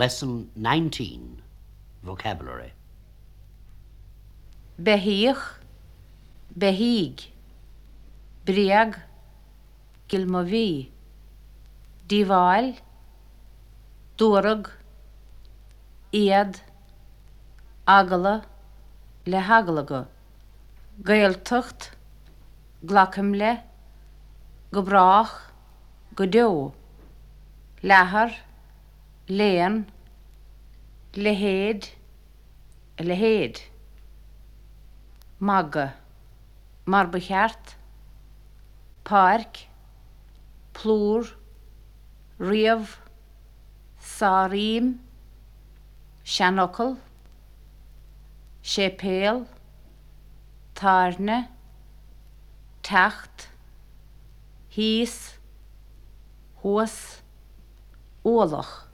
Lesson 19 Vocabulary. Behíoch, behíig, briag, gilmhí, díháil, dúrag, iad, agala, le hagalaga, Gaeltacht, glacham le, deo, lethar, léan, lehéad. Magga, mar becheart, páirc, plúr, riamh, sáríim, seanokal, sépéal, táne, techt, híos, thuas, ólach.